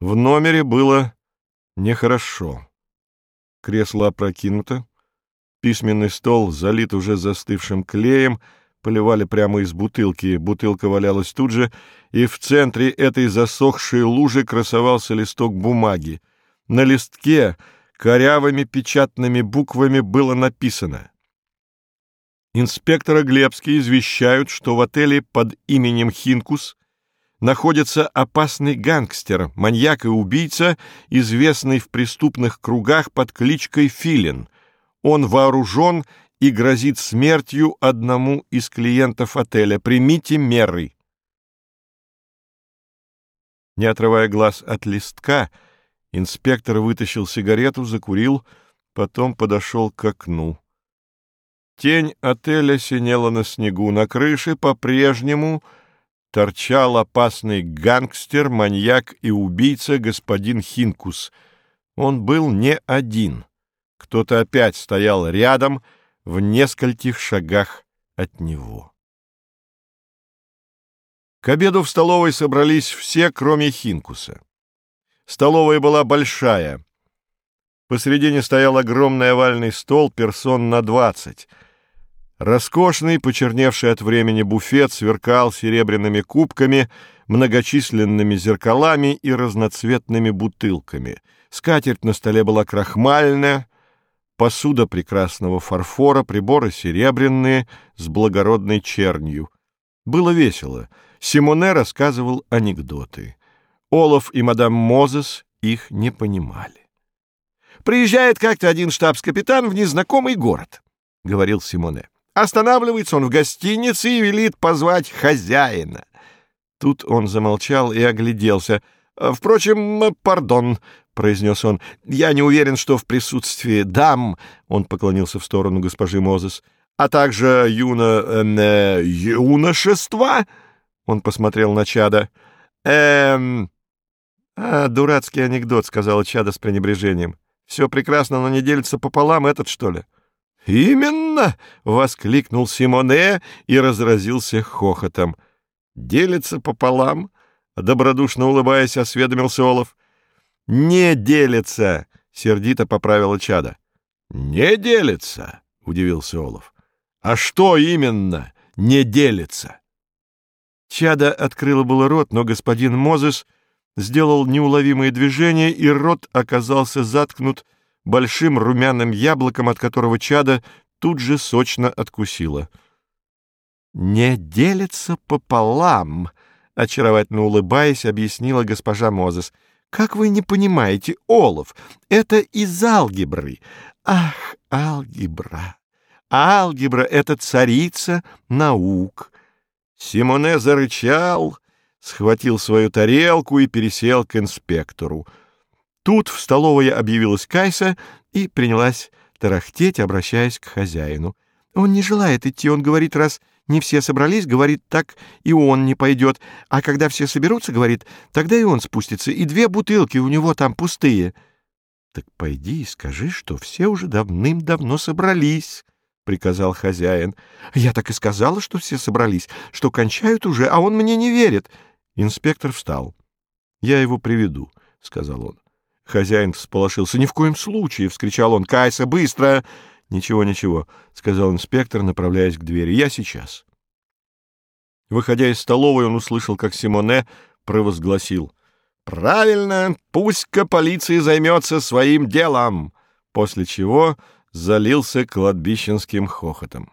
В номере было нехорошо. Кресло опрокинуто, письменный стол залит уже застывшим клеем, поливали прямо из бутылки, бутылка валялась тут же, и в центре этой засохшей лужи красовался листок бумаги. На листке корявыми печатными буквами было написано Инспектора Глебский извещают, что в отеле под именем Хинкус находится опасный гангстер, маньяк и убийца, известный в преступных кругах под кличкой Филин. Он вооружен и грозит смертью одному из клиентов отеля. Примите меры. Не отрывая глаз от листка, инспектор вытащил сигарету, закурил, потом подошел к окну. Тень отеля синела на снегу. На крыше по-прежнему торчал опасный гангстер, маньяк и убийца господин Хинкус. Он был не один. Кто-то опять стоял рядом, в нескольких шагах от него. К обеду в столовой собрались все, кроме Хинкуса. Столовая была большая. Посредине стоял огромный овальный стол, персон на двадцать — Роскошный, почерневший от времени буфет сверкал серебряными кубками, многочисленными зеркалами и разноцветными бутылками. Скатерть на столе была крахмальная, посуда прекрасного фарфора, приборы серебряные с благородной чернью. Было весело. Симоне рассказывал анекдоты. Олаф и мадам Мозес их не понимали. «Приезжает как-то один штабс-капитан в незнакомый город», — говорил Симоне. Останавливается он в гостинице и велит позвать хозяина. Тут он замолчал и огляделся. «Впрочем, пардон», — произнес он, — «я не уверен, что в присутствии дам...» — он поклонился в сторону госпожи Мозес. «А также юно... Э, юношества...» — он посмотрел на Чада. «Эм...» «А, дурацкий анекдот», — сказала Чада с пренебрежением. «Все прекрасно, но не делится пополам этот, что ли?» «Именно!» — воскликнул Симоне и разразился хохотом. «Делится пополам?» — добродушно улыбаясь, осведомился Олов. «Не делится!» — сердито поправила Чада. «Не делится!» — удивился Олов. «А что именно не делится?» Чада открыла было рот, но господин Мозес сделал неуловимые движения, и рот оказался заткнут большим румяным яблоком, от которого чада тут же сочно откусила. «Не делится пополам», — очаровательно улыбаясь, объяснила госпожа Мозес. «Как вы не понимаете, Олов, это из алгебры. Ах, алгебра! Алгебра — это царица наук». Симоне зарычал, схватил свою тарелку и пересел к инспектору. Тут в столовой объявилась Кайса и принялась тарахтеть, обращаясь к хозяину. «Он не желает идти, он говорит, раз не все собрались, говорит, так и он не пойдет. А когда все соберутся, говорит, тогда и он спустится, и две бутылки у него там пустые». «Так пойди и скажи, что все уже давным-давно собрались», — приказал хозяин. «Я так и сказала, что все собрались, что кончают уже, а он мне не верит». Инспектор встал. «Я его приведу», — сказал он. Хозяин всполошился. «Ни в коем случае!» — вскричал он. «Кайса, быстро!» «Ничего, ничего», — сказал инспектор, направляясь к двери. «Я сейчас». Выходя из столовой, он услышал, как Симоне провозгласил. «Правильно! Пусть-ка полиция займется своим делом!» После чего залился кладбищенским хохотом.